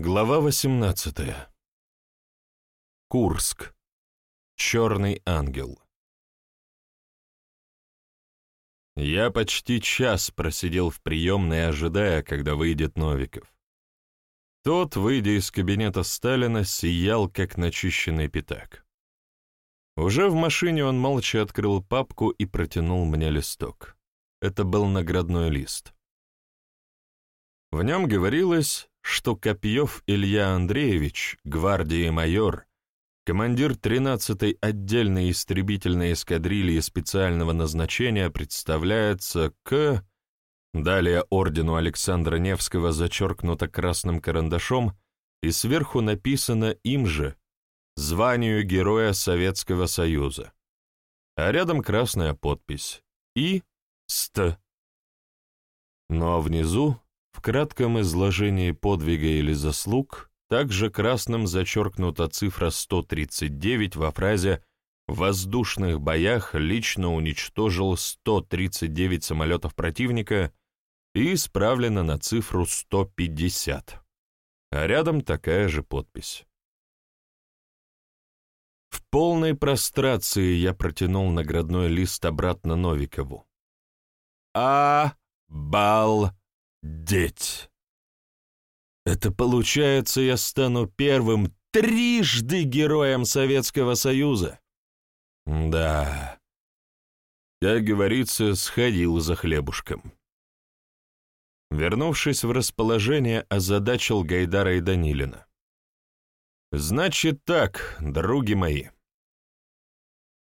Глава 18. Курск. Черный ангел. Я почти час просидел в приемной, ожидая, когда выйдет Новиков. Тот, выйдя из кабинета Сталина, сиял, как начищенный пятак. Уже в машине он молча открыл папку и протянул мне листок. Это был наградной лист. В нем говорилось, что Копьев Илья Андреевич, гвардии майор, командир 13-й отдельной истребительной эскадрильи специального назначения представляется к... Далее ордену Александра Невского зачеркнуто красным карандашом и сверху написано им же «Званию Героя Советского Союза». А рядом красная подпись «И. Ст». Ну а внизу в кратком изложении подвига или заслуг также красным зачеркнута цифра 139 во фразе «В воздушных боях лично уничтожил 139 самолетов противника» и исправлена на цифру 150. А рядом такая же подпись. В полной прострации я протянул наградной лист обратно Новикову. А бал деть. Это получается, я стану первым трижды героем Советского Союза. Да, как говорится, сходил за хлебушком. Вернувшись в расположение, озадачил Гайдара и Данилина. «Значит так, други мои.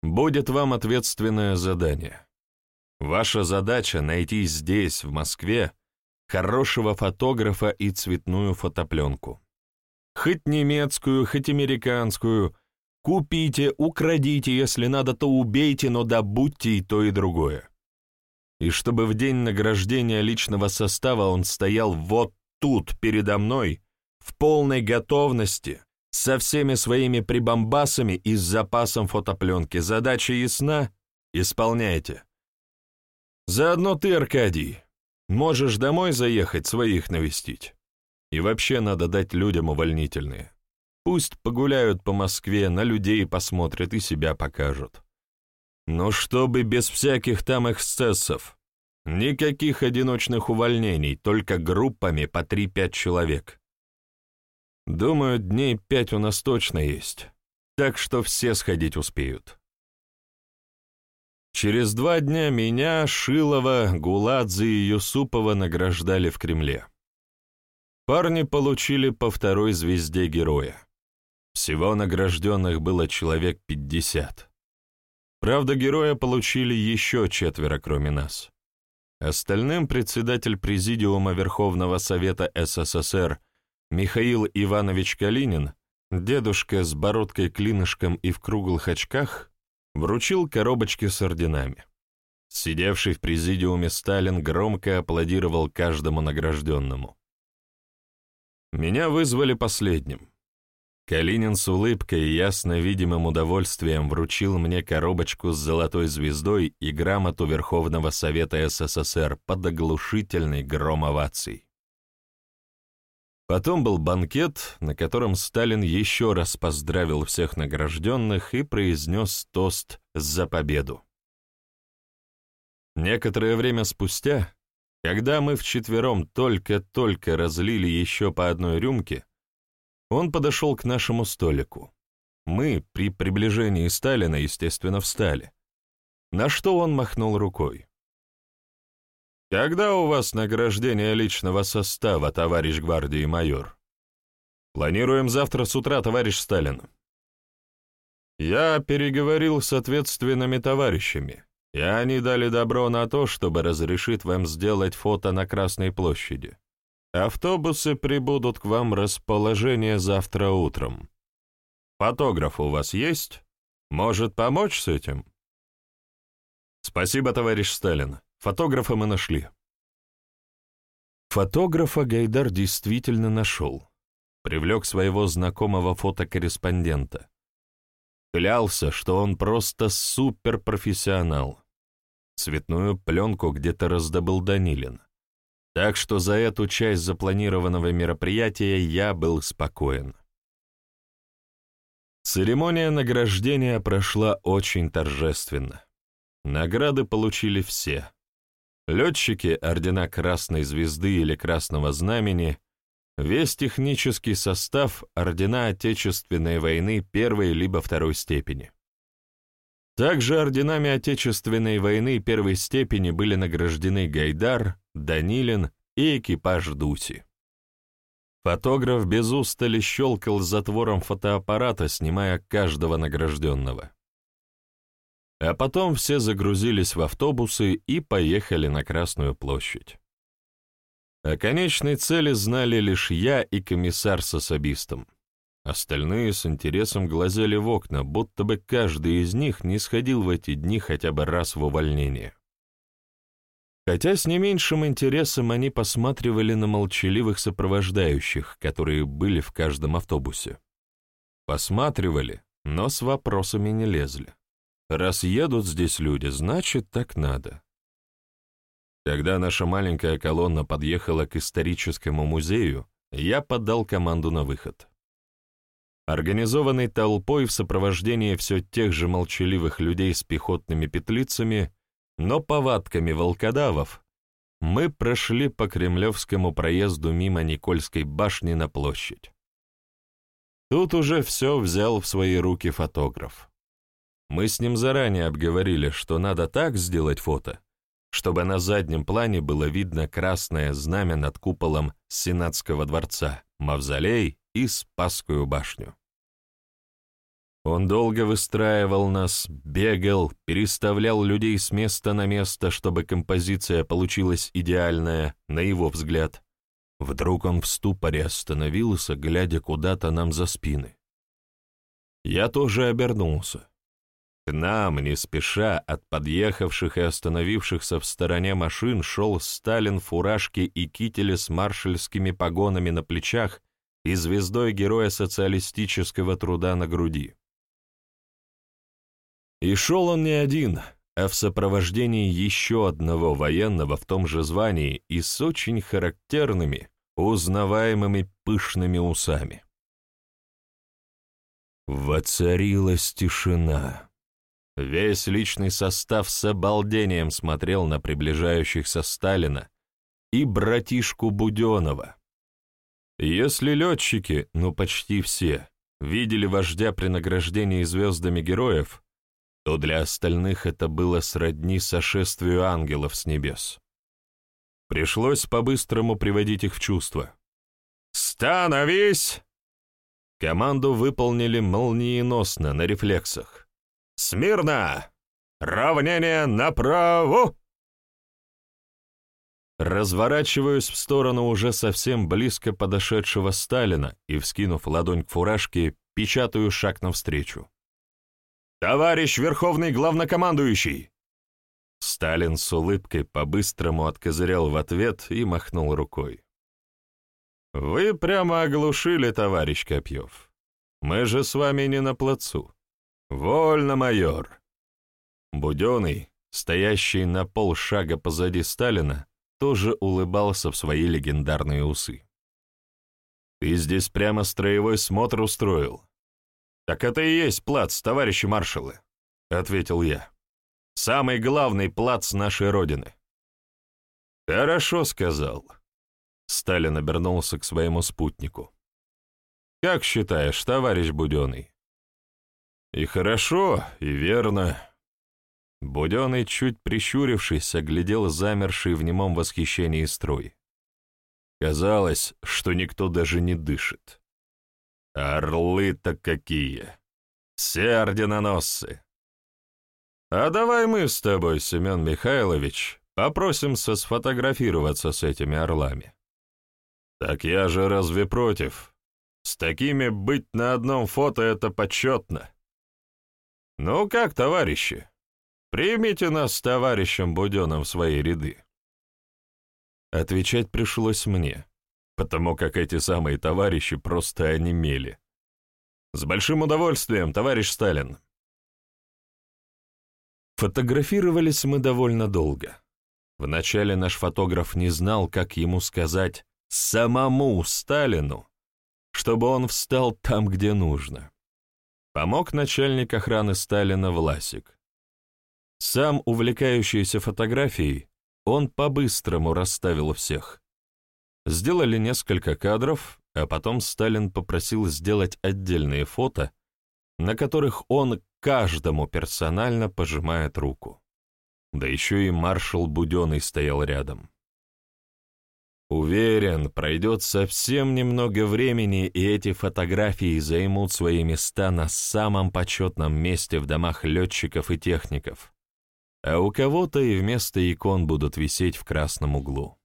Будет вам ответственное задание. Ваша задача — найти здесь, в Москве, хорошего фотографа и цветную фотопленку. Хоть немецкую, хоть американскую. Купите, украдите, если надо, то убейте, но добудьте и то, и другое. И чтобы в день награждения личного состава он стоял вот тут, передо мной, в полной готовности, со всеми своими прибамбасами и с запасом фотопленки. Задача ясна? Исполняйте. Заодно ты, Аркадий, Можешь домой заехать, своих навестить. И вообще надо дать людям увольнительные. Пусть погуляют по Москве, на людей посмотрят и себя покажут. Но чтобы без всяких там эксцессов. Никаких одиночных увольнений, только группами по 3-5 человек. Думаю, дней пять у нас точно есть, так что все сходить успеют. Через два дня меня, Шилова, Гуладзе и Юсупова награждали в Кремле. Парни получили по второй звезде героя. Всего награжденных было человек 50. Правда, героя получили еще четверо, кроме нас. Остальным председатель Президиума Верховного Совета СССР Михаил Иванович Калинин, дедушка с бородкой-клинышком и в круглых очках, вручил коробочки с орденами. Сидевший в президиуме Сталин громко аплодировал каждому награжденному. Меня вызвали последним. Калинин с улыбкой и ясно видимым удовольствием вручил мне коробочку с золотой звездой и грамоту Верховного Совета СССР под оглушительный гром оваций. Потом был банкет, на котором Сталин еще раз поздравил всех награжденных и произнес тост за победу. Некоторое время спустя, когда мы вчетвером только-только разлили еще по одной рюмке, он подошел к нашему столику. Мы при приближении Сталина, естественно, встали. На что он махнул рукой. «Когда у вас награждение личного состава, товарищ гвардии майор?» «Планируем завтра с утра, товарищ Сталин». «Я переговорил с ответственными товарищами, и они дали добро на то, чтобы разрешить вам сделать фото на Красной площади. Автобусы прибудут к вам расположение завтра утром. Фотограф у вас есть? Может помочь с этим?» «Спасибо, товарищ Сталин. Фотографа мы нашли. Фотографа Гайдар действительно нашел. Привлек своего знакомого фотокорреспондента. Клялся, что он просто суперпрофессионал. Цветную пленку где-то раздобыл Данилин. так что за эту часть запланированного мероприятия я был спокоен. Церемония награждения прошла очень торжественно. Награды получили все. Летчики ордена Красной Звезды или Красного Знамени, весь технический состав ордена Отечественной войны первой либо второй степени. Также орденами Отечественной войны первой степени были награждены Гайдар, Данилин и экипаж Дуси. Фотограф без устали щелкал затвором фотоаппарата, снимая каждого награжденного. А потом все загрузились в автобусы и поехали на Красную площадь. О конечной цели знали лишь я и комиссар с особистом. Остальные с интересом глазели в окна, будто бы каждый из них не сходил в эти дни хотя бы раз в увольнение. Хотя с не меньшим интересом они посматривали на молчаливых сопровождающих, которые были в каждом автобусе. Посматривали, но с вопросами не лезли. Раз едут здесь люди, значит, так надо. Когда наша маленькая колонна подъехала к историческому музею, я подал команду на выход. Организованной толпой в сопровождении все тех же молчаливых людей с пехотными петлицами, но повадками волкодавов, мы прошли по Кремлевскому проезду мимо Никольской башни на площадь. Тут уже все взял в свои руки фотограф. Мы с ним заранее обговорили, что надо так сделать фото, чтобы на заднем плане было видно красное знамя над куполом Сенатского дворца, мавзолей и Спасскую башню. Он долго выстраивал нас, бегал, переставлял людей с места на место, чтобы композиция получилась идеальная, на его взгляд. Вдруг он в ступоре остановился, глядя куда-то нам за спины. Я тоже обернулся. К нам, не спеша, от подъехавших и остановившихся в стороне машин шел Сталин в фуражке и кителе с маршальскими погонами на плечах и звездой Героя социалистического труда на груди. И шел он не один, а в сопровождении еще одного военного в том же звании и с очень характерными, узнаваемыми пышными усами. Воцарилась тишина. Весь личный состав с обалдением смотрел на приближающихся Сталина и братишку Буденова. Если летчики, ну почти все, видели вождя при награждении звездами героев, то для остальных это было сродни сошествию ангелов с небес. Пришлось по-быстрому приводить их в чувство. «Становись!» Команду выполнили молниеносно, на рефлексах. Смирно! Равнение направо!» Разворачиваюсь в сторону уже совсем близко подошедшего Сталина и, вскинув ладонь к фуражке, печатаю шаг навстречу. «Товарищ Верховный Главнокомандующий!» Сталин с улыбкой по-быстрому откозырял в ответ и махнул рукой. «Вы прямо оглушили, товарищ Копьев. Мы же с вами не на плацу. «Вольно, майор!» Буденный, стоящий на полшага позади Сталина, тоже улыбался в свои легендарные усы. «Ты здесь прямо строевой смотр устроил?» «Так это и есть плац, товарищи маршалы», — ответил я. «Самый главный плац нашей Родины». «Хорошо», — сказал. Сталин обернулся к своему спутнику. «Как считаешь, товарищ Буденный, и хорошо, и верно. Буденный, чуть прищурившись, оглядел замерший в немом восхищении строй. Казалось, что никто даже не дышит. Орлы-то какие! Все орденоносцы! А давай мы с тобой, Семен Михайлович, попросимся сфотографироваться с этими орлами. Так я же разве против? С такими быть на одном фото — это почетно. «Ну как, товарищи? Примите нас с товарищем Буденным в свои ряды». Отвечать пришлось мне, потому как эти самые товарищи просто онемели. «С большим удовольствием, товарищ Сталин!» Фотографировались мы довольно долго. Вначале наш фотограф не знал, как ему сказать самому Сталину, чтобы он встал там, где нужно. Помог начальник охраны Сталина Власик. Сам увлекающийся фотографией, он по-быстрому расставил всех. Сделали несколько кадров, а потом Сталин попросил сделать отдельные фото, на которых он каждому персонально пожимает руку. Да еще и маршал Буденный стоял рядом. Уверен, пройдет совсем немного времени, и эти фотографии займут свои места на самом почетном месте в домах летчиков и техников, а у кого-то и вместо икон будут висеть в красном углу.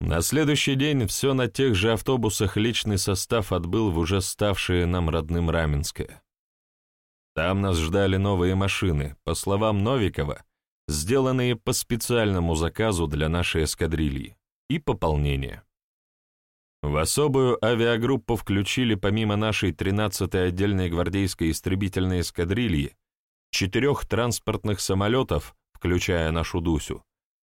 На следующий день все на тех же автобусах личный состав отбыл в уже ставшее нам родным Раменское. Там нас ждали новые машины, по словам Новикова, сделанные по специальному заказу для нашей эскадрильи, и пополнение. В особую авиагруппу включили помимо нашей 13-й отдельной гвардейской истребительной эскадрильи четырех транспортных самолетов, включая нашу Дусю,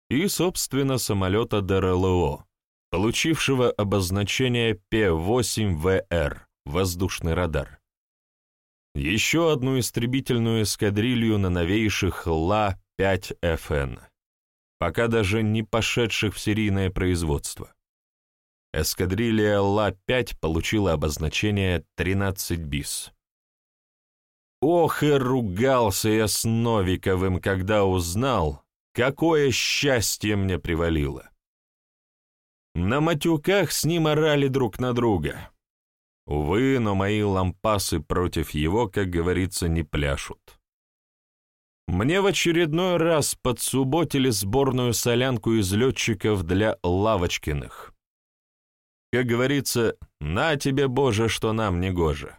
и, собственно, самолета ДРЛО, получившего обозначение П-8ВР, воздушный радар. Еще одну истребительную эскадрилью на новейших Ла-5ФН, пока даже не пошедших в серийное производство. Эскадрилья Ла-5 получила обозначение 13 БИС. Ох и ругался я с Новиковым, когда узнал, какое счастье мне привалило. На матюках с ним орали друг на друга. Увы, но мои лампасы против его, как говорится, не пляшут. Мне в очередной раз подсуботили сборную солянку из летчиков для Лавочкиных. Как говорится, на тебе, Боже, что нам не гоже.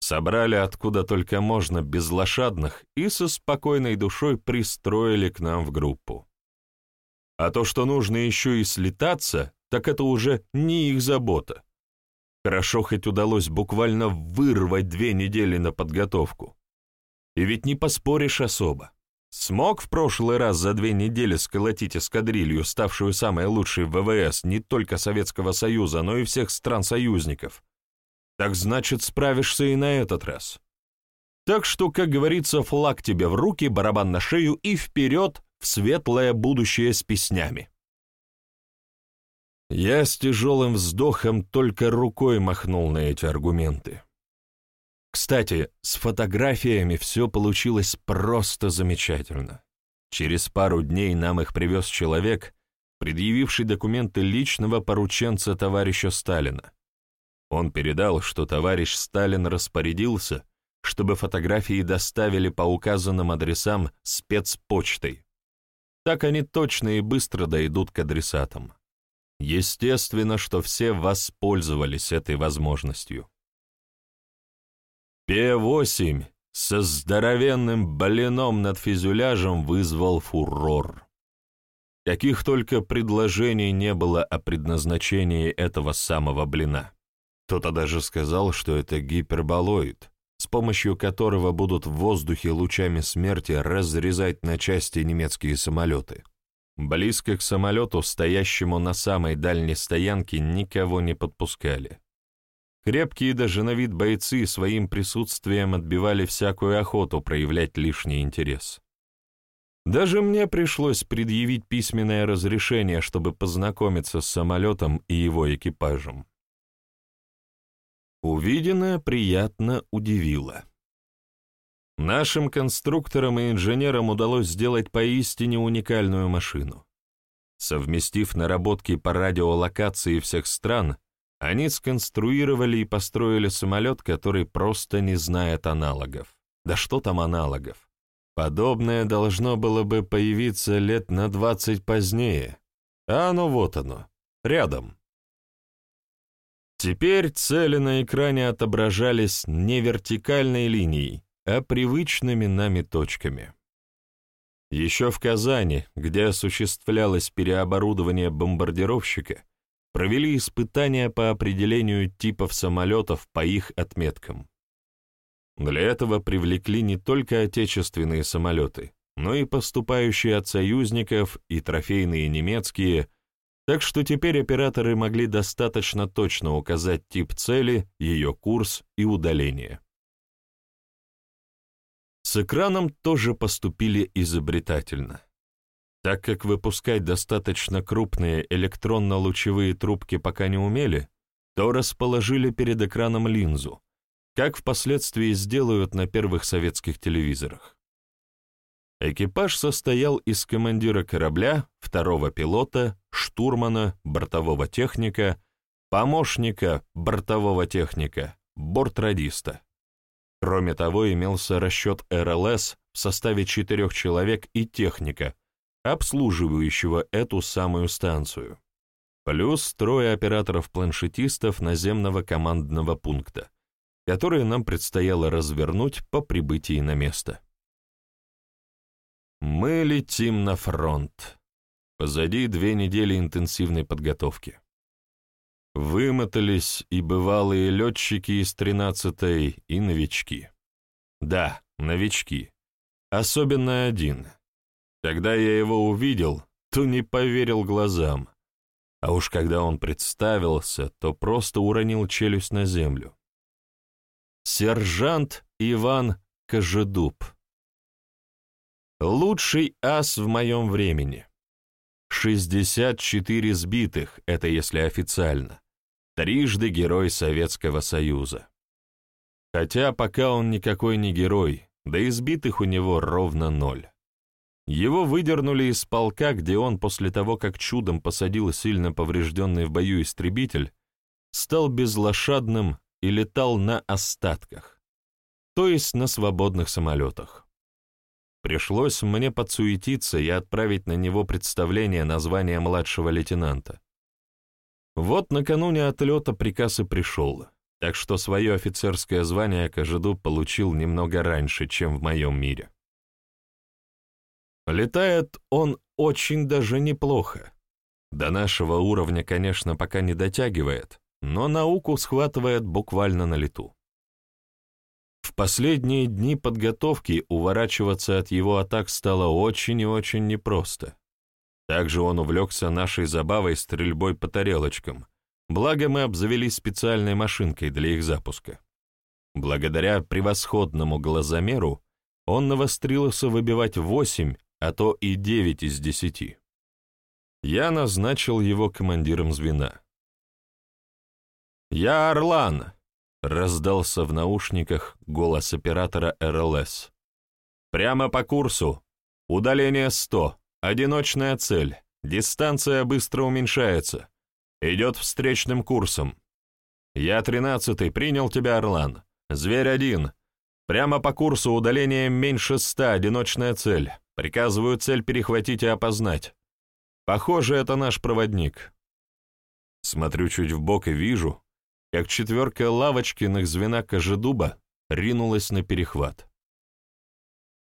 Собрали откуда только можно без лошадных и со спокойной душой пристроили к нам в группу. А то, что нужно еще и слетаться, так это уже не их забота. Хорошо хоть удалось буквально вырвать две недели на подготовку. И ведь не поспоришь особо. Смог в прошлый раз за две недели сколотить эскадрилью, ставшую самой лучшей в ВВС не только Советского Союза, но и всех стран-союзников. Так значит, справишься и на этот раз. Так что, как говорится, флаг тебе в руки, барабан на шею и вперед в светлое будущее с песнями. Я с тяжелым вздохом только рукой махнул на эти аргументы. Кстати, с фотографиями все получилось просто замечательно. Через пару дней нам их привез человек, предъявивший документы личного порученца товарища Сталина. Он передал, что товарищ Сталин распорядился, чтобы фотографии доставили по указанным адресам спецпочтой. Так они точно и быстро дойдут к адресатам. Естественно, что все воспользовались этой возможностью. П-8 со здоровенным блином над фюзеляжем вызвал фурор. Каких только предложений не было о предназначении этого самого блина. Кто-то даже сказал, что это гиперболоид, с помощью которого будут в воздухе лучами смерти разрезать на части немецкие самолеты. Близко к самолету, стоящему на самой дальней стоянке, никого не подпускали. Крепкие даже на вид бойцы своим присутствием отбивали всякую охоту проявлять лишний интерес. Даже мне пришлось предъявить письменное разрешение, чтобы познакомиться с самолетом и его экипажем. Увиденное приятно удивило. Нашим конструкторам и инженерам удалось сделать поистине уникальную машину. Совместив наработки по радиолокации всех стран, они сконструировали и построили самолет, который просто не знает аналогов. Да что там аналогов? Подобное должно было бы появиться лет на двадцать позднее. А оно вот оно, рядом. Теперь цели на экране отображались не вертикальной линией, а привычными нами точками. Еще в Казани, где осуществлялось переоборудование бомбардировщика, провели испытания по определению типов самолетов по их отметкам. Для этого привлекли не только отечественные самолеты, но и поступающие от союзников, и трофейные немецкие, так что теперь операторы могли достаточно точно указать тип цели, ее курс и удаление. С экраном тоже поступили изобретательно. Так как выпускать достаточно крупные электронно-лучевые трубки пока не умели, то расположили перед экраном линзу, как впоследствии сделают на первых советских телевизорах. Экипаж состоял из командира корабля, второго пилота, штурмана, бортового техника, помощника бортового техника, бортрадиста. Кроме того, имелся расчет РЛС в составе четырех человек и техника, обслуживающего эту самую станцию, плюс трое операторов-планшетистов наземного командного пункта, которые нам предстояло развернуть по прибытии на место. Мы летим на фронт. Позади две недели интенсивной подготовки. Вымотались и бывалые летчики из 13-й, и новички. Да, новички. Особенно один. Когда я его увидел, то не поверил глазам. А уж когда он представился, то просто уронил челюсть на землю. Сержант Иван Кожедуб. Лучший ас в моем времени. 64 сбитых, это если официально. Трижды герой Советского Союза. Хотя пока он никакой не герой, да и сбитых у него ровно ноль. Его выдернули из полка, где он после того, как чудом посадил сильно поврежденный в бою истребитель, стал безлошадным и летал на остатках, то есть на свободных самолетах. Пришлось мне подсуетиться и отправить на него представление названия младшего лейтенанта. Вот накануне отлета приказ и пришел, так что свое офицерское звание Кожеду получил немного раньше, чем в моем мире. Летает он очень даже неплохо. До нашего уровня, конечно, пока не дотягивает, но науку схватывает буквально на лету. В последние дни подготовки уворачиваться от его атак стало очень и очень непросто. Также он увлекся нашей забавой стрельбой по тарелочкам, благо мы обзавелись специальной машинкой для их запуска. Благодаря превосходному глазомеру он навострился выбивать восемь, а то и девять из десяти. Я назначил его командиром звена. «Я Орлан!» Раздался в наушниках голос оператора РЛС. «Прямо по курсу. Удаление 100. Одиночная цель. Дистанция быстро уменьшается. Идет встречным курсом. Я тринадцатый, принял тебя, Орлан. Зверь один. Прямо по курсу удаление меньше ста, одиночная цель. Приказываю цель перехватить и опознать. Похоже, это наш проводник. Смотрю чуть в бок и вижу, как четверка лавочкиных звена Кожедуба ринулась на перехват.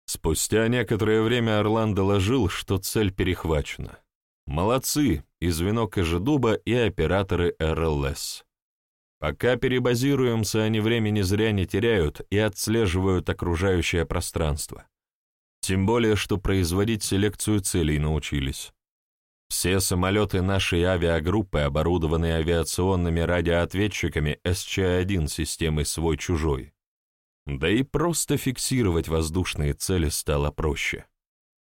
Спустя некоторое время Орлан доложил, что цель перехвачена. Молодцы, и звено Кожедуба, и операторы РЛС. Пока перебазируемся, они времени зря не теряют и отслеживают окружающее пространство. Тем более, что производить селекцию целей научились. Все самолеты нашей авиагруппы оборудованы авиационными радиоответчиками СЧ-1 системой «Свой-чужой». Да и просто фиксировать воздушные цели стало проще.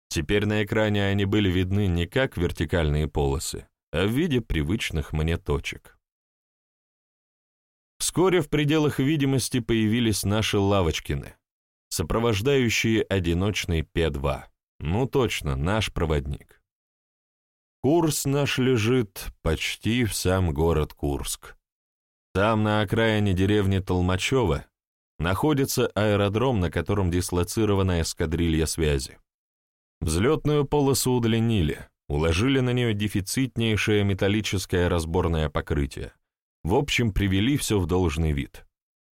Теперь на экране они были видны не как вертикальные полосы, а в виде привычных мне точек. Вскоре в пределах видимости появились наши лавочкины, сопровождающие одиночный П-2. Ну точно, наш проводник. Курс наш лежит почти в сам город Курск. Там, на окраине деревни Толмачева, находится аэродром, на котором дислоцирована эскадрилья связи. Взлетную полосу удлинили, уложили на нее дефицитнейшее металлическое разборное покрытие. В общем, привели все в должный вид.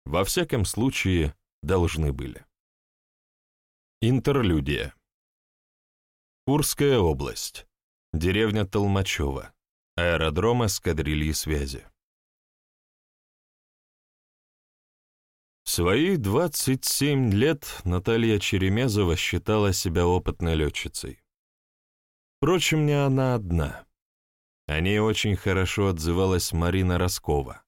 Во всяком случае, должны были. Интерлюдия. Курская область. Деревня Толмачева. Аэродром эскадрильи связи. свои 27 лет Наталья Черемезова считала себя опытной летчицей. Впрочем, не она одна. О ней очень хорошо отзывалась Марина Роскова.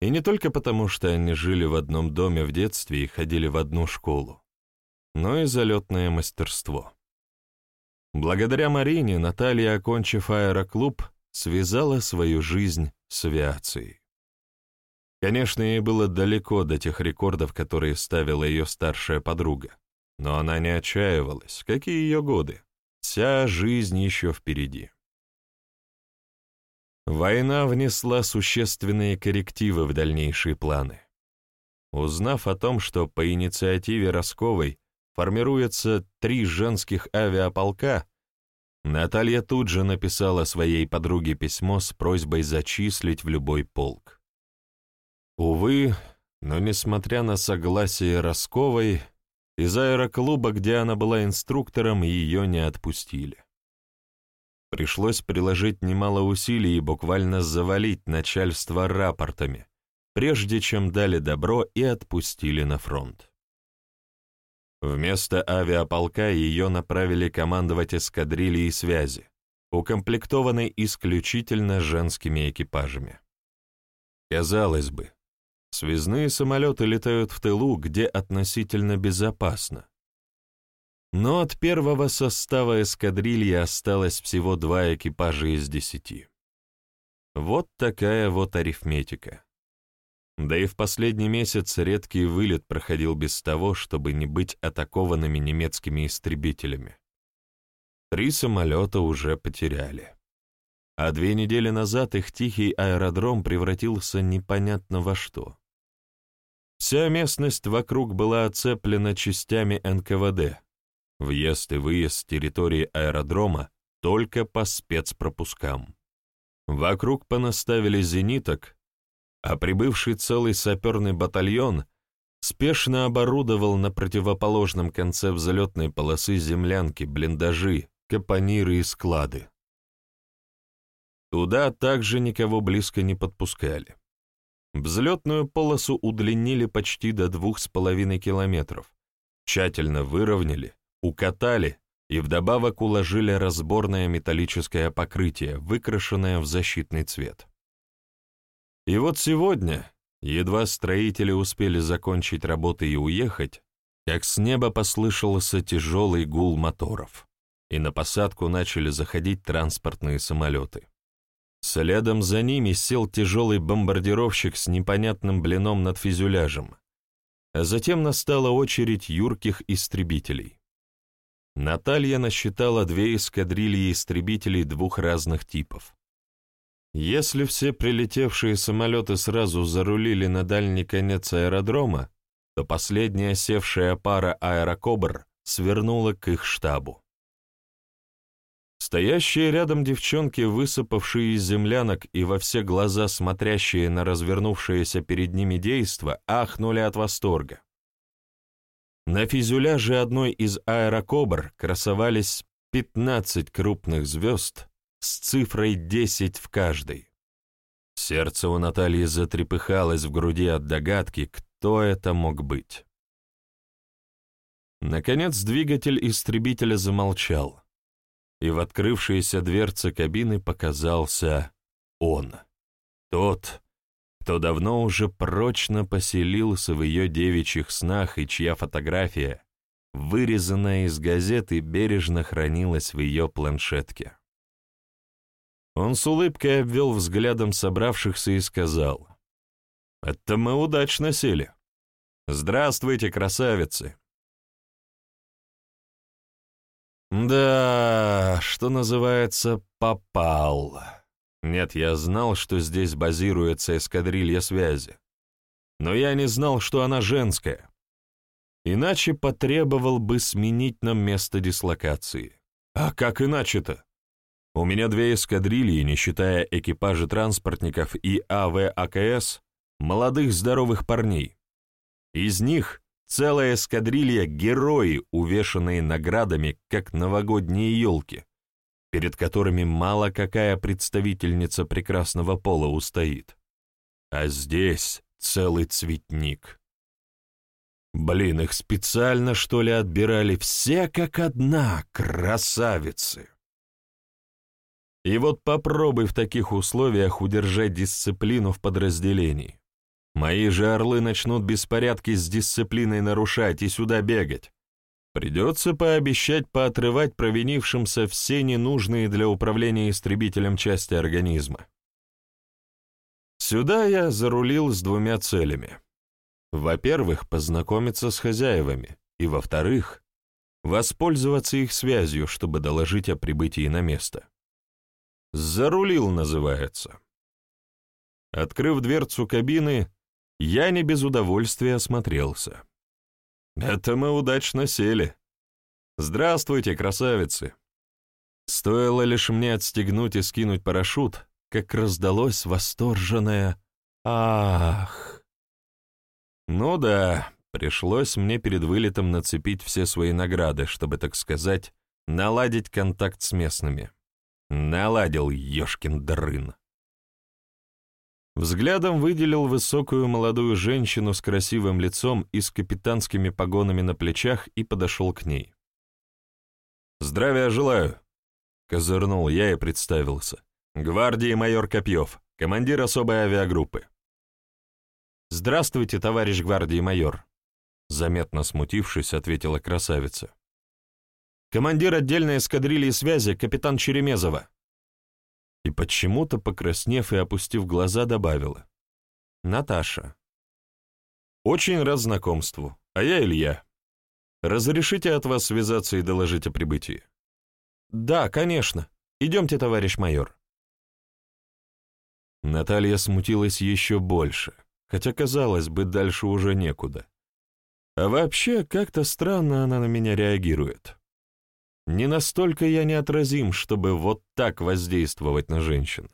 И не только потому, что они жили в одном доме в детстве и ходили в одну школу, но и залетное мастерство. Благодаря Марине Наталья, окончив аэроклуб, связала свою жизнь с авиацией. Конечно, ей было далеко до тех рекордов, которые ставила ее старшая подруга, но она не отчаивалась, какие ее годы. Вся жизнь еще впереди. Война внесла существенные коррективы в дальнейшие планы. Узнав о том, что по инициативе Росковой формируется три женских авиаполка, Наталья тут же написала своей подруге письмо с просьбой зачислить в любой полк. Увы, но несмотря на согласие Росковой, из аэроклуба, где она была инструктором, ее не отпустили. Пришлось приложить немало усилий и буквально завалить начальство рапортами, прежде чем дали добро и отпустили на фронт. Вместо авиаполка ее направили командовать эскадрильей связи, укомплектованной исключительно женскими экипажами. Казалось бы, связные самолеты летают в тылу, где относительно безопасно, но от первого состава эскадрильи осталось всего два экипажа из десяти. Вот такая вот арифметика. Да и в последний месяц редкий вылет проходил без того, чтобы не быть атакованными немецкими истребителями. Три самолета уже потеряли. А две недели назад их тихий аэродром превратился непонятно во что. Вся местность вокруг была оцеплена частями НКВД, Въезд и выезд с территории аэродрома только по спецпропускам. Вокруг понаставили зениток, а прибывший целый саперный батальон спешно оборудовал на противоположном конце взлетной полосы землянки, блиндажи, капониры и склады. Туда также никого близко не подпускали. Взлетную полосу удлинили почти до двух с половиной километров, тщательно выровняли, укатали и вдобавок уложили разборное металлическое покрытие, выкрашенное в защитный цвет. И вот сегодня, едва строители успели закончить работы и уехать, как с неба послышался тяжелый гул моторов, и на посадку начали заходить транспортные самолеты. Следом за ними сел тяжелый бомбардировщик с непонятным блином над фюзеляжем, а затем настала очередь юрких истребителей. Наталья насчитала две эскадрильи истребителей двух разных типов. Если все прилетевшие самолеты сразу зарулили на дальний конец аэродрома, то последняя севшая пара аэрокобр свернула к их штабу. Стоящие рядом девчонки, высыпавшие из землянок и во все глаза смотрящие на развернувшееся перед ними действо, ахнули от восторга. На фюзеляже одной из аэрокобр красовались 15 крупных звезд с цифрой 10 в каждой. Сердце у Натальи затрепыхалось в груди от догадки, кто это мог быть. Наконец двигатель истребителя замолчал, и в открывшейся дверце кабины показался он, тот, кто давно уже прочно поселился в ее девичьих снах и чья фотография, вырезанная из газеты, бережно хранилась в ее планшетке. Он с улыбкой обвел взглядом собравшихся и сказал, «Это мы удачно сели. Здравствуйте, красавицы!» «Да, что называется, попал». Нет, я знал, что здесь базируется эскадрилья связи. Но я не знал, что она женская. Иначе потребовал бы сменить нам место дислокации. А как иначе-то? У меня две эскадрильи, не считая экипажа транспортников и АВАКС, молодых здоровых парней. Из них целая эскадрилья — герои, увешанные наградами, как новогодние елки перед которыми мало какая представительница прекрасного пола устоит. А здесь целый цветник. Блин, их специально, что ли, отбирали все как одна, красавицы. И вот попробуй в таких условиях удержать дисциплину в подразделении. Мои же орлы начнут беспорядки с дисциплиной нарушать и сюда бегать. Придется пообещать поотрывать провинившимся все ненужные для управления истребителем части организма. Сюда я зарулил с двумя целями. Во-первых, познакомиться с хозяевами, и во-вторых, воспользоваться их связью, чтобы доложить о прибытии на место. «Зарулил» называется. Открыв дверцу кабины, я не без удовольствия осмотрелся. Это мы удачно сели. Здравствуйте, красавицы. Стоило лишь мне отстегнуть и скинуть парашют, как раздалось восторженное «Ах!». Ну да, пришлось мне перед вылетом нацепить все свои награды, чтобы, так сказать, наладить контакт с местными. Наладил ёшкин дрын. Взглядом выделил высокую молодую женщину с красивым лицом и с капитанскими погонами на плечах и подошел к ней. «Здравия желаю!» — козырнул я и представился. «Гвардии майор Копьев, командир особой авиагруппы». «Здравствуйте, товарищ гвардии майор», — заметно смутившись, ответила красавица. «Командир отдельной эскадрильи связи, капитан Черемезова». И почему-то, покраснев и опустив глаза, добавила. «Наташа». «Очень рад знакомству, а я Илья. Разрешите от вас связаться и доложить о прибытии?» «Да, конечно. Идемте, товарищ майор». Наталья смутилась еще больше хотя, казалось бы, дальше уже некуда. А вообще, как-то странно она на меня реагирует. Не настолько я неотразим, чтобы вот так воздействовать на женщин.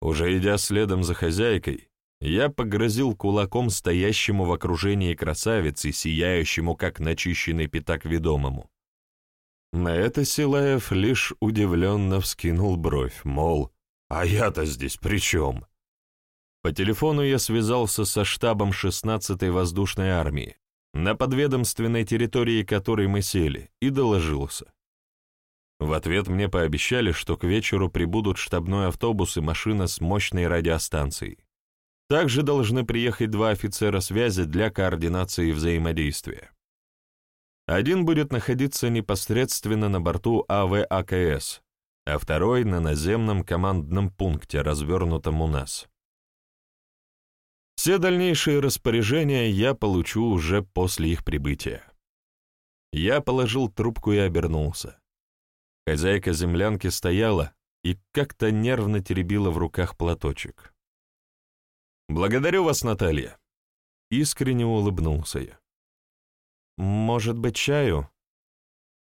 Уже идя следом за хозяйкой, я погрозил кулаком стоящему в окружении красавицы, сияющему, как начищенный пятак ведомому. На это Силаев лишь удивленно вскинул бровь, мол, «А я-то здесь при чем?» По телефону я связался со штабом 16-й воздушной армии, на подведомственной территории которой мы сели, и доложился. В ответ мне пообещали, что к вечеру прибудут штабной автобус и машина с мощной радиостанцией. Также должны приехать два офицера связи для координации взаимодействия. Один будет находиться непосредственно на борту АВАКС, а второй — на наземном командном пункте, развернутом у нас. Все дальнейшие распоряжения я получу уже после их прибытия. Я положил трубку и обернулся. Хозяйка землянки стояла и как-то нервно теребила в руках платочек. «Благодарю вас, Наталья!» Искренне улыбнулся я. «Может быть, чаю?»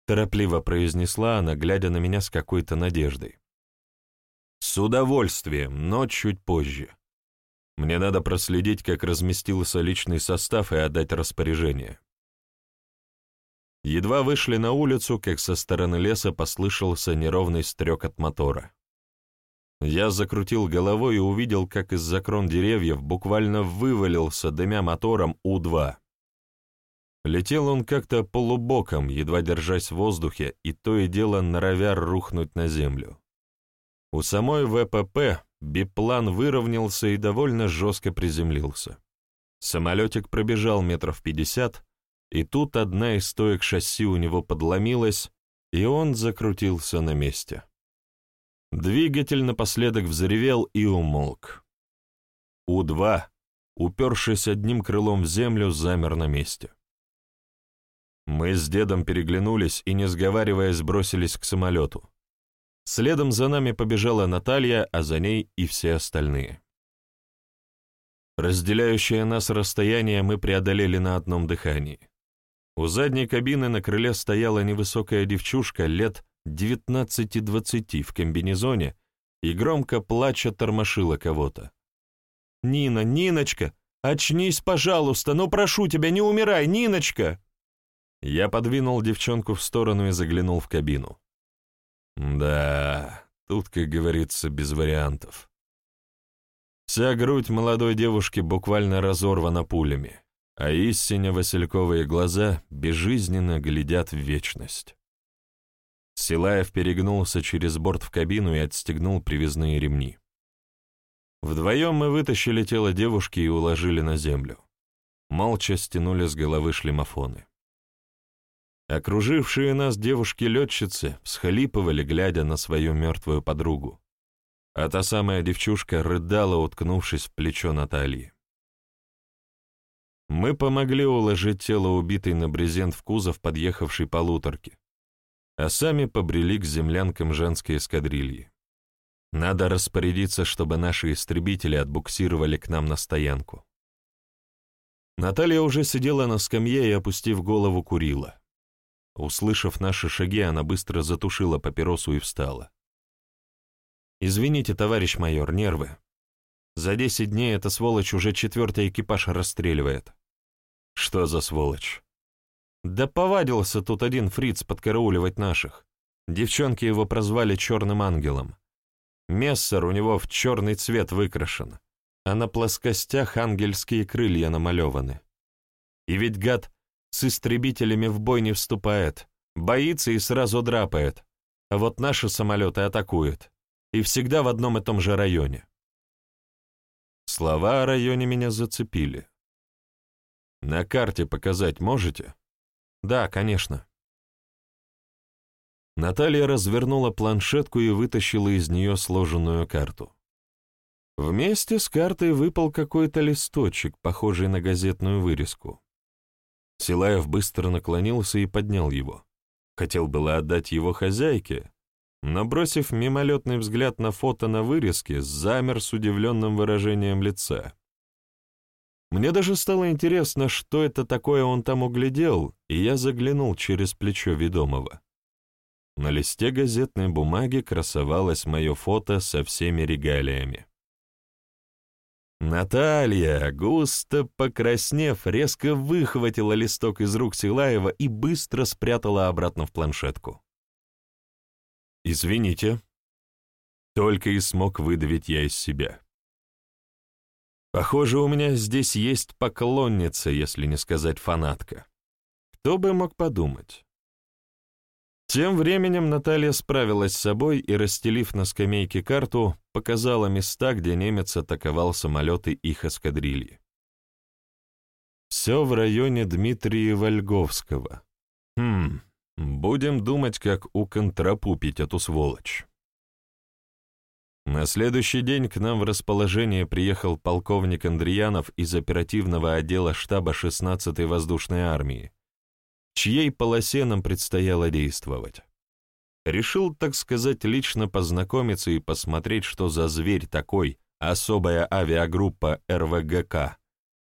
Торопливо произнесла она, глядя на меня с какой-то надеждой. «С удовольствием, но чуть позже. Мне надо проследить, как разместился личный состав и отдать распоряжение. Едва вышли на улицу, как со стороны леса послышался неровный стрек от мотора. Я закрутил головой и увидел, как из-за крон деревьев буквально вывалился, дымя мотором У-2. Летел он как-то полубоком, едва держась в воздухе, и то и дело норовя рухнуть на землю. У самой ВПП биплан выровнялся и довольно жестко приземлился. Самолетик пробежал метров пятьдесят, и тут одна из стоек шасси у него подломилась, и он закрутился на месте. Двигатель напоследок взревел и умолк. У-2, упершись одним крылом в землю, замер на месте. Мы с дедом переглянулись и, не сговариваясь, бросились к самолету. Следом за нами побежала Наталья, а за ней и все остальные. Разделяющее нас расстояние мы преодолели на одном дыхании. У задней кабины на крыле стояла невысокая девчушка лет 19-20 в комбинезоне и громко плача тормошила кого-то. «Нина, Ниночка, очнись, пожалуйста, ну прошу тебя, не умирай, Ниночка!» Я подвинул девчонку в сторону и заглянул в кабину. Да, тут, как говорится, без вариантов. Вся грудь молодой девушки буквально разорвана пулями, а истинно васильковые глаза безжизненно глядят в вечность. Силаев перегнулся через борт в кабину и отстегнул привязные ремни. Вдвоем мы вытащили тело девушки и уложили на землю. Молча стянули с головы шлемофоны. Окружившие нас девушки-летчицы всхлипывали, глядя на свою мертвую подругу. А та самая девчушка рыдала, уткнувшись в плечо Натальи. Мы помогли уложить тело убитой на брезент в кузов подъехавшей полуторки, а сами побрели к землянкам женской эскадрильи. Надо распорядиться, чтобы наши истребители отбуксировали к нам на стоянку. Наталья уже сидела на скамье и, опустив голову, курила. Услышав наши шаги, она быстро затушила папиросу и встала. «Извините, товарищ майор, нервы. За десять дней эта сволочь уже четвертый экипаж расстреливает». «Что за сволочь?» «Да повадился тут один фриц подкарауливать наших. Девчонки его прозвали «черным ангелом». Мессер у него в черный цвет выкрашен, а на плоскостях ангельские крылья намалеваны. И ведь гад с истребителями в бой не вступает, боится и сразу драпает, а вот наши самолеты атакуют, и всегда в одном и том же районе. Слова о районе меня зацепили. На карте показать можете? Да, конечно. Наталья развернула планшетку и вытащила из нее сложенную карту. Вместе с картой выпал какой-то листочек, похожий на газетную вырезку. Силаев быстро наклонился и поднял его. Хотел было отдать его хозяйке, но, бросив мимолетный взгляд на фото на вырезке, замер с удивленным выражением лица. Мне даже стало интересно, что это такое он там углядел, и я заглянул через плечо ведомого. На листе газетной бумаги красовалось мое фото со всеми регалиями. Наталья, густо покраснев, резко выхватила листок из рук Силаева и быстро спрятала обратно в планшетку. «Извините», — только и смог выдавить я из себя. «Похоже, у меня здесь есть поклонница, если не сказать фанатка. Кто бы мог подумать?» Тем временем Наталья справилась с собой и, расстелив на скамейке карту, показала места, где немец атаковал самолеты их эскадрильи. Все в районе Дмитрия Льговского. Хм, будем думать, как уконтрапупить эту сволочь. На следующий день к нам в расположение приехал полковник Андреянов из оперативного отдела штаба 16-й воздушной армии, чьей полосе нам предстояло действовать. Решил, так сказать, лично познакомиться и посмотреть, что за зверь такой, особая авиагруппа РВГК,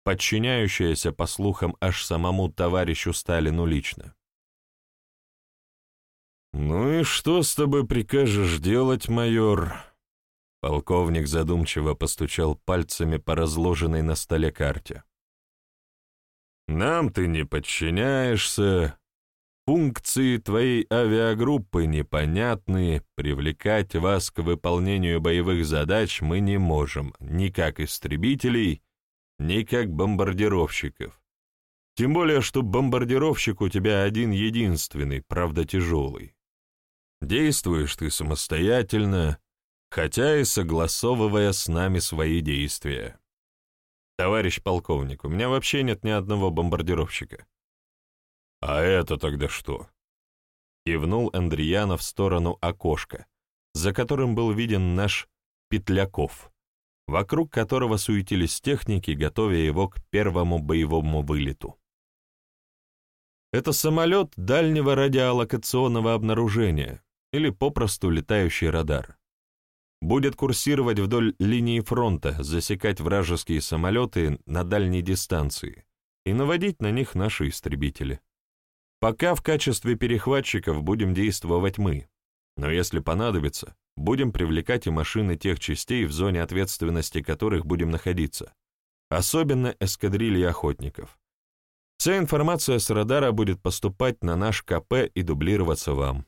подчиняющаяся, по слухам, аж самому товарищу Сталину лично. «Ну и что с тобой прикажешь делать, майор?» Полковник задумчиво постучал пальцами по разложенной на столе карте. Нам ты не подчиняешься, функции твоей авиагруппы непонятны, привлекать вас к выполнению боевых задач мы не можем, ни как истребителей, ни как бомбардировщиков. Тем более, что бомбардировщик у тебя один-единственный, правда тяжелый. Действуешь ты самостоятельно, хотя и согласовывая с нами свои действия. «Товарищ полковник, у меня вообще нет ни одного бомбардировщика». «А это тогда что?» Кивнул Андреянов в сторону окошка, за которым был виден наш Петляков, вокруг которого суетились техники, готовя его к первому боевому вылету. Это самолет дальнего радиолокационного обнаружения, или попросту летающий радар будет курсировать вдоль линии фронта, засекать вражеские самолеты на дальней дистанции и наводить на них наши истребители. Пока в качестве перехватчиков будем действовать мы, но если понадобится, будем привлекать и машины тех частей, в зоне ответственности которых будем находиться, особенно эскадрильи охотников. Вся информация с радара будет поступать на наш КП и дублироваться вам.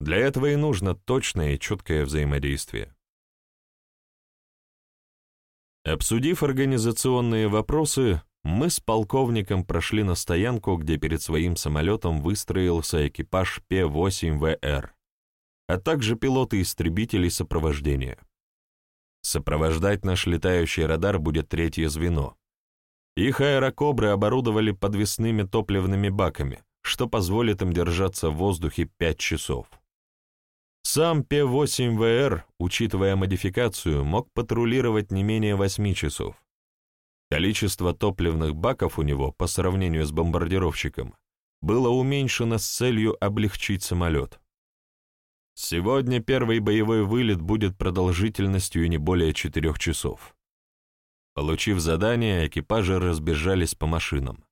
Для этого и нужно точное и четкое взаимодействие. Обсудив организационные вопросы, мы с полковником прошли на стоянку, где перед своим самолетом выстроился экипаж П-8ВР, а также пилоты истребителей сопровождения. Сопровождать наш летающий радар будет третье звено. Их аэрокобры оборудовали подвесными топливными баками, что позволит им держаться в воздухе 5 часов. Сам П-8ВР, учитывая модификацию, мог патрулировать не менее 8 часов. Количество топливных баков у него, по сравнению с бомбардировщиком, было уменьшено с целью облегчить самолет. Сегодня первый боевой вылет будет продолжительностью не более четырех часов. Получив задание, экипажи разбежались по машинам.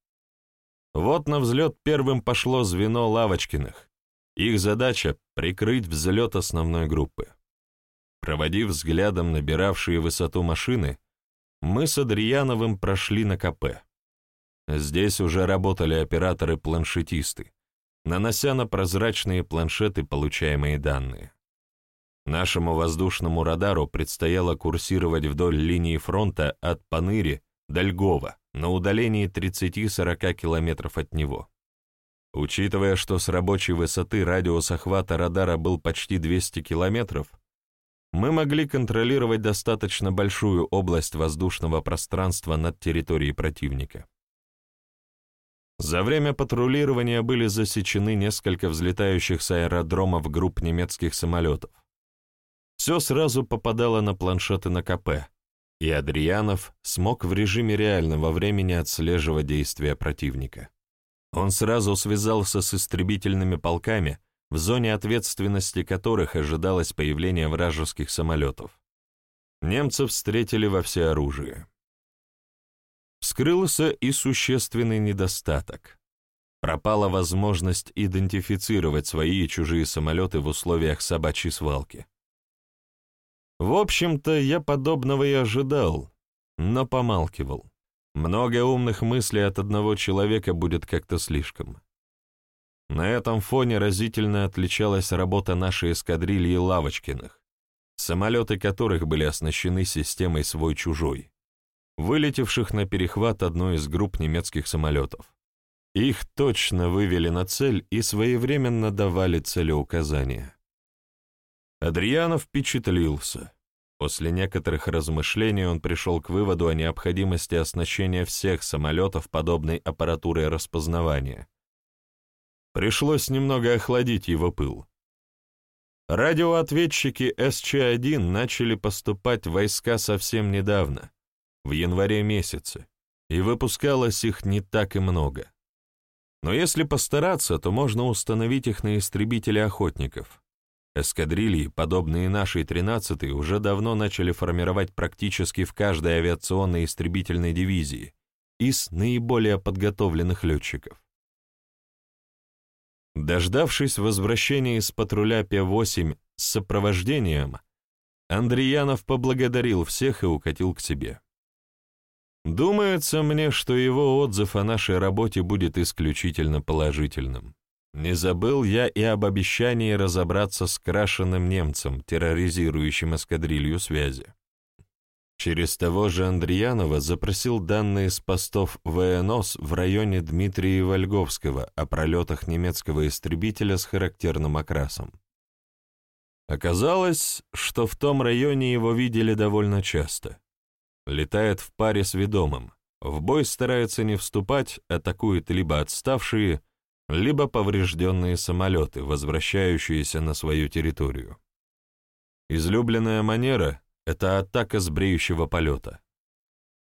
Вот на взлет первым пошло звено Лавочкиных. Их задача — прикрыть взлет основной группы. Проводив взглядом набиравшие высоту машины, мы с Адрияновым прошли на КП. Здесь уже работали операторы-планшетисты, нанося на прозрачные планшеты получаемые данные. Нашему воздушному радару предстояло курсировать вдоль линии фронта от Паныри до Льгова на удалении 30-40 километров от него. Учитывая, что с рабочей высоты радиус охвата радара был почти 200 километров, мы могли контролировать достаточно большую область воздушного пространства над территорией противника. За время патрулирования были засечены несколько взлетающих с аэродромов групп немецких самолетов. Все сразу попадало на планшеты на КП, и Адрианов смог в режиме реального времени отслеживать действия противника. Он сразу связался с истребительными полками, в зоне ответственности которых ожидалось появление вражеских самолетов. Немцев встретили во всеоружии. Вскрылся и существенный недостаток. Пропала возможность идентифицировать свои и чужие самолеты в условиях собачьей свалки. В общем-то, я подобного и ожидал, но помалкивал. Много умных мыслей от одного человека будет как-то слишком. На этом фоне разительно отличалась работа нашей эскадрильи Лавочкиных, самолеты которых были оснащены системой «свой-чужой», вылетевших на перехват одной из групп немецких самолетов. Их точно вывели на цель и своевременно давали целеуказания. Адрианов впечатлился. После некоторых размышлений он пришел к выводу о необходимости оснащения всех самолетов подобной аппаратурой распознавания, Пришлось немного охладить его пыл. Радиоответчики СЧ-1 начали поступать в войска совсем недавно, в январе месяце, и выпускалось их не так и много. Но если постараться, то можно установить их на истребители охотников. Эскадрильи, подобные нашей 13-й, уже давно начали формировать практически в каждой авиационной истребительной дивизии из наиболее подготовленных летчиков. Дождавшись возвращения из патруля П-8 с сопровождением, Андреянов поблагодарил всех и укатил к себе. Думается мне, что его отзыв о нашей работе будет исключительно положительным. Не забыл я и об обещании разобраться с крашенным немцем, терроризирующим эскадрилью связи. Через того же Андреянова запросил данные с постов ВНОС в районе Дмитрия Вольговского о пролетах немецкого истребителя с характерным окрасом. Оказалось, что в том районе его видели довольно часто. Летает в паре с ведомым, в бой старается не вступать, атакует либо отставшие, либо поврежденные самолеты, возвращающиеся на свою территорию. Излюбленная манера это атака с бреющего полета.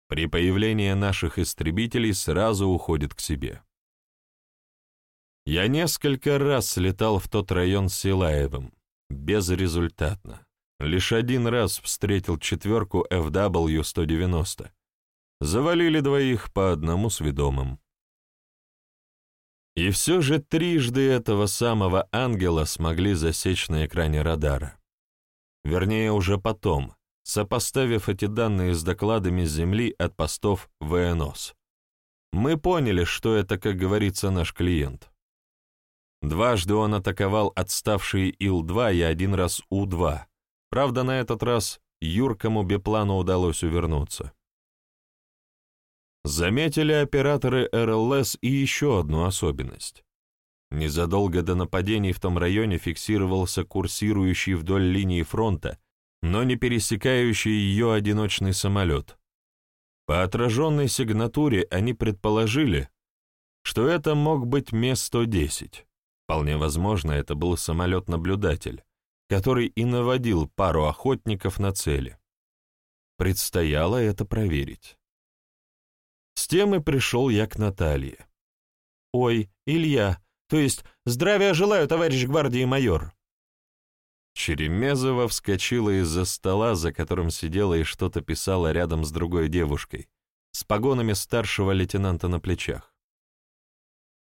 При появлении наших истребителей сразу уходит к себе. Я несколько раз летал в тот район с Силаевым, безрезультатно. Лишь один раз встретил четверку FW-190. Завалили двоих по одному с ведомым. И все же трижды этого самого ангела смогли засечь на экране радара. Вернее, уже потом, сопоставив эти данные с докладами с Земли от постов ВНОС. Мы поняли, что это, как говорится, наш клиент. Дважды он атаковал отставшие Ил-2 и один раз У-2. Правда, на этот раз юркому биплану удалось увернуться. заметили операторы РЛС и еще одну особенность. Незадолго до нападений в том районе фиксировался курсирующий вдоль линии фронта, но не пересекающий ее одиночный самолет. По отраженной сигнатуре они предположили, что это мог быть Ме-110. Вполне возможно, это был самолет-наблюдатель, который и наводил пару охотников на цели. Предстояло это проверить. С тем и пришел я к Наталье. «Ой, Илья, то есть здравия желаю, товарищ гвардии майор!» Черемезова вскочила из-за стола, за которым сидела и что-то писала рядом с другой девушкой, с погонами старшего лейтенанта на плечах.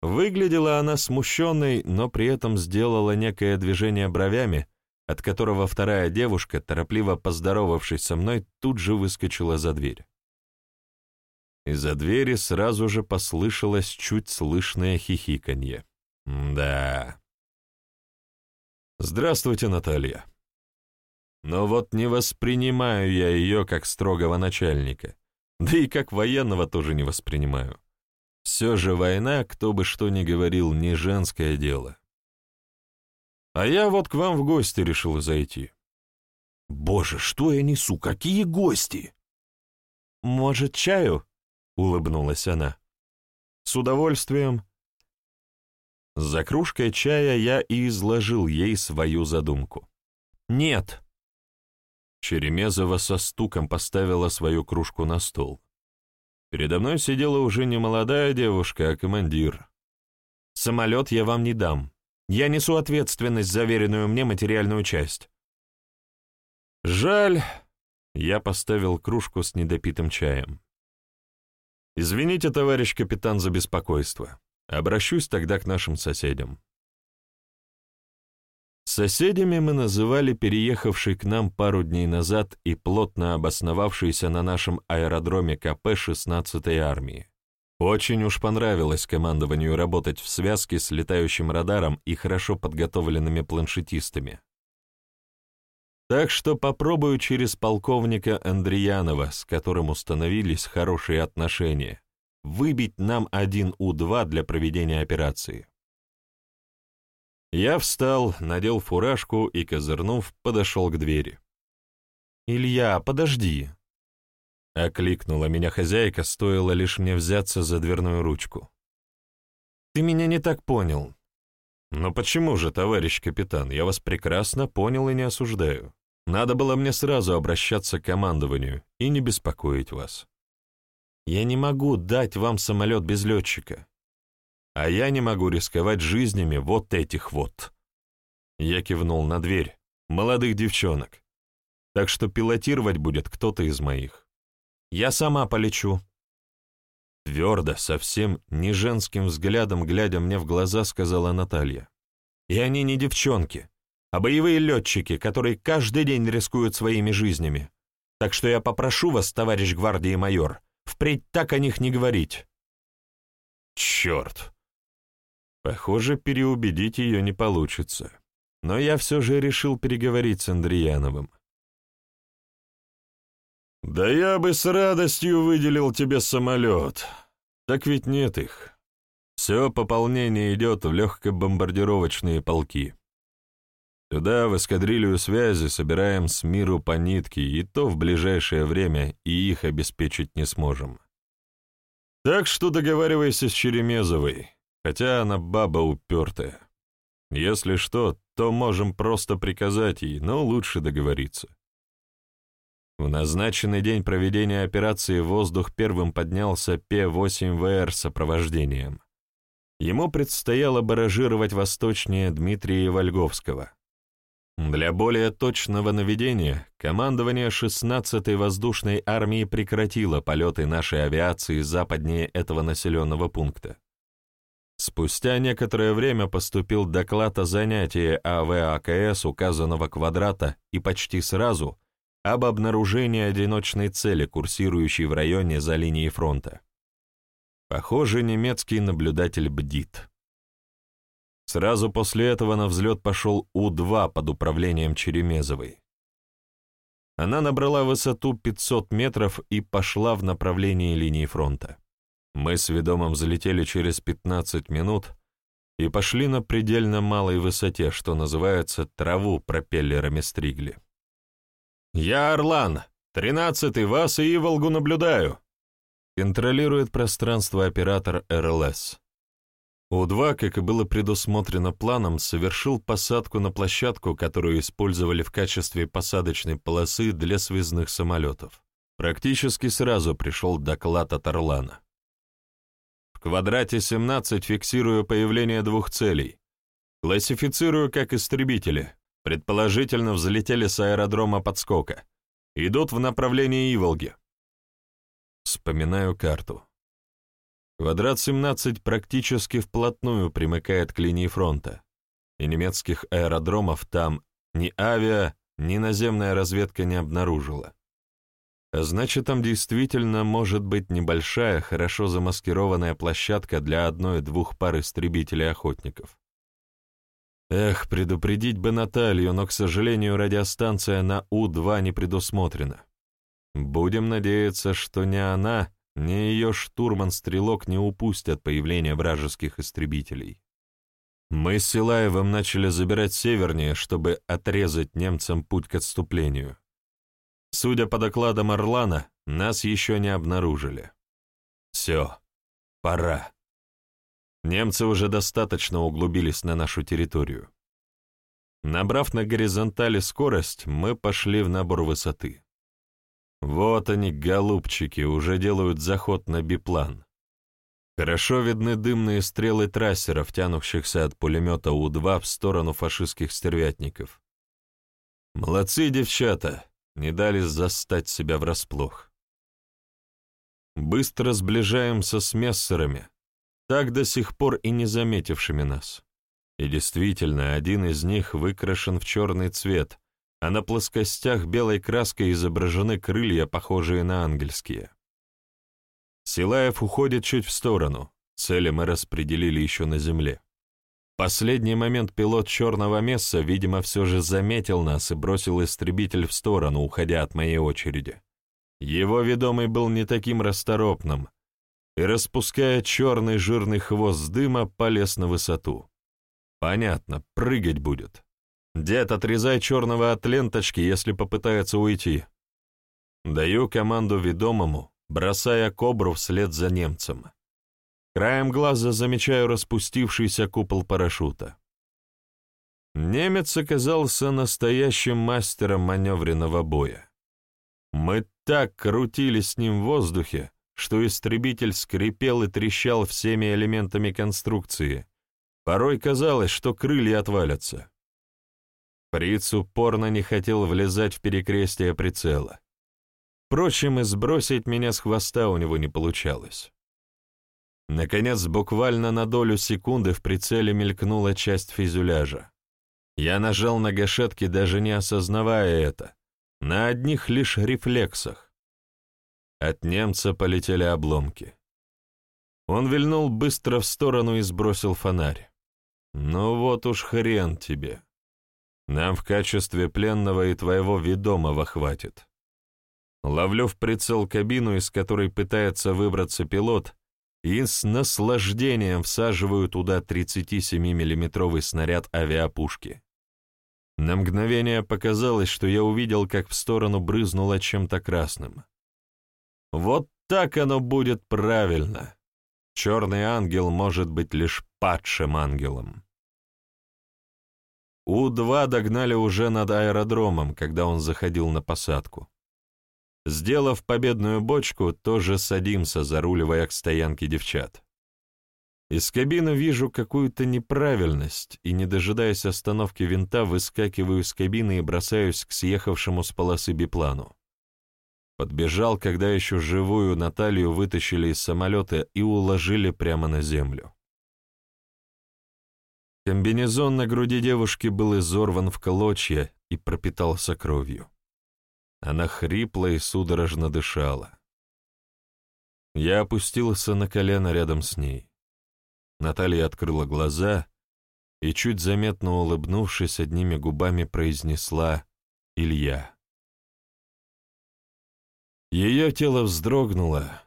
Выглядела она смущенной, но при этом сделала некое движение бровями, от которого вторая девушка, торопливо поздоровавшись со мной, тут же выскочила за дверь. Из-за двери сразу же послышалось чуть слышное хихиканье. Да. Здравствуйте, Наталья. Но вот не воспринимаю я ее как строгого начальника, да и как военного тоже не воспринимаю. Все же война, кто бы что ни говорил, не женское дело. А я вот к вам в гости решил зайти. Боже, что я несу, какие гости? Может, чаю? Улыбнулась она. С удовольствием. За кружкой чая я и изложил ей свою задумку. Нет. Черемезова со стуком поставила свою кружку на стол. Передо мной сидела уже не молодая девушка, а командир. «Самолет я вам не дам. Я несу ответственность за веренную мне материальную часть». «Жаль», — я поставил кружку с недопитым чаем. «Извините, товарищ капитан, за беспокойство. Обращусь тогда к нашим соседям». Соседями мы называли переехавший к нам пару дней назад и плотно обосновавшийся на нашем аэродроме КП 16-й армии. Очень уж понравилось командованию работать в связке с летающим радаром и хорошо подготовленными планшетистами. Так что попробую через полковника Андреянова, с которым установились хорошие отношения, выбить нам один У-2 для проведения операции. Я встал, надел фуражку и, козырнув, подошел к двери. «Илья, подожди!» Окликнула меня хозяйка, стоило лишь мне взяться за дверную ручку. «Ты меня не так понял». «Но почему же, товарищ капитан, я вас прекрасно понял и не осуждаю. Надо было мне сразу обращаться к командованию и не беспокоить вас. Я не могу дать вам самолет без летчика а я не могу рисковать жизнями вот этих вот. Я кивнул на дверь, молодых девчонок. Так что пилотировать будет кто-то из моих. Я сама полечу. Твердо, совсем не женским взглядом, глядя мне в глаза, сказала Наталья. И они не девчонки, а боевые летчики, которые каждый день рискуют своими жизнями. Так что я попрошу вас, товарищ гвардии майор, впредь так о них не говорить. Черт! Похоже, переубедить ее не получится. Но я все же решил переговорить с Андреяновым. «Да я бы с радостью выделил тебе самолет. Так ведь нет их. Все пополнение идет в легкобомбардировочные полки. Туда, в эскадрилью связи, собираем с миру по нитке, и то в ближайшее время и их обеспечить не сможем. Так что договаривайся с Черемезовой хотя она баба упертая. Если что, то можем просто приказать ей, но лучше договориться. В назначенный день проведения операции воздух первым поднялся П-8ВР с сопровождением. Ему предстояло баражировать восточнее Дмитрия Вольговского. Для более точного наведения командование 16-й воздушной армии прекратило полеты нашей авиации западнее этого населенного пункта. Спустя некоторое время поступил доклад о занятии АВАКС указанного квадрата и почти сразу об обнаружении одиночной цели, курсирующей в районе за линией фронта. Похоже, немецкий наблюдатель бдит. Сразу после этого на взлет пошел У-2 под управлением Черемезовой. Она набрала высоту 500 метров и пошла в направлении линии фронта. Мы с ведомым залетели через 15 минут и пошли на предельно малой высоте, что называется, траву пропеллерами стригли. «Я Орлан, тринадцатый вас и Иволгу наблюдаю», контролирует пространство оператор РЛС. У-2, как и было предусмотрено планом, совершил посадку на площадку, которую использовали в качестве посадочной полосы для связных самолетов. Практически сразу пришел доклад от Орлана. В квадрате 17 фиксирую появление двух целей. Классифицирую как истребители. Предположительно, взлетели с аэродрома подскока. Идут в направлении Иволги. Вспоминаю карту. Квадрат 17 практически вплотную примыкает к линии фронта, и немецких аэродромов там ни авиа, ни наземная разведка не обнаружила. Значит, там действительно может быть небольшая, хорошо замаскированная площадка для одной-двух пар истребителей-охотников. Эх, предупредить бы Наталью, но, к сожалению, радиостанция на У-2 не предусмотрена. Будем надеяться, что не она, ни ее штурман-стрелок не упустят появления вражеских истребителей. Мы с Силаевым начали забирать севернее, чтобы отрезать немцам путь к отступлению. Судя по докладам Орлана, нас еще не обнаружили. Все, пора. Немцы уже достаточно углубились на нашу территорию. Набрав на горизонтали скорость, мы пошли в набор высоты. Вот они, голубчики, уже делают заход на биплан. Хорошо видны дымные стрелы трассеров, тянущихся от пулемета У-2 в сторону фашистских стервятников. Молодцы, девчата, не дали застать себя врасплох. Быстро сближаемся с мессерами, так до сих пор и не заметившими нас. И действительно, один из них выкрашен в черный цвет, а на плоскостях белой краской изображены крылья, похожие на ангельские. Силаев уходит чуть в сторону, цели мы распределили еще на земле. Последний момент пилот черного месса, видимо, все же заметил нас и бросил истребитель в сторону, уходя от моей очереди. Его ведомый был не таким расторопным, и, распуская черный жирный хвост дыма, полез на высоту. Понятно, прыгать будет. «Дед, отрезай черного от ленточки, если попытается уйти». Даю команду ведомому, бросая кобру вслед за немцем. Краем глаза замечаю распустившийся купол парашюта. Немец оказался настоящим мастером маневренного боя. Мы так крутились с ним в воздухе, что истребитель скрипел и трещал всеми элементами конструкции. Порой казалось, что крылья отвалятся. Фриц упорно не хотел влезать в перекрестие прицела. Впрочем, и сбросить меня с хвоста у него не получалось. Наконец, буквально на долю секунды в прицеле мелькнула часть фюзеляжа. Я нажал на гашетки, даже не осознавая это, на одних лишь рефлексах. От немца полетели обломки. Он вильнул быстро в сторону и сбросил фонарь. «Ну вот уж хрен тебе!» Нам в качестве пленного и твоего ведомого хватит. Ловлю в прицел кабину, из которой пытается выбраться пилот, и с наслаждением всаживаю туда 37-миллиметровый снаряд авиапушки. На мгновение показалось, что я увидел, как в сторону брызнуло чем-то красным. Вот так оно будет правильно. Черный ангел может быть лишь падшим ангелом. У-2 догнали уже над аэродромом, когда он заходил на посадку. Сделав победную бочку, тоже садимся, заруливая к стоянке девчат. Из кабины вижу какую-то неправильность и, не дожидаясь остановки винта, выскакиваю из кабины и бросаюсь к съехавшему с полосы биплану. Подбежал, когда еще живую Наталью вытащили из самолета и уложили прямо на землю. Комбинезон на груди девушки был изорван в клочья и пропитался кровью. Она хрипла и судорожно дышала. Я опустился на колено рядом с ней. Наталья открыла глаза и, чуть заметно улыбнувшись, одними губами произнесла «Илья». Ее тело вздрогнуло,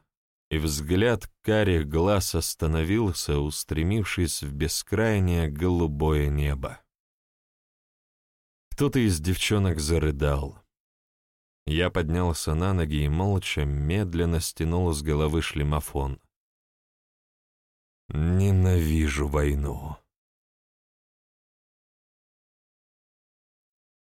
и взгляд карих глаз остановился, устремившись в бескрайнее голубое небо. Кто-то из девчонок зарыдал. Я поднялся на ноги и молча, медленно стянул с головы шлемофон. «Ненавижу войну»,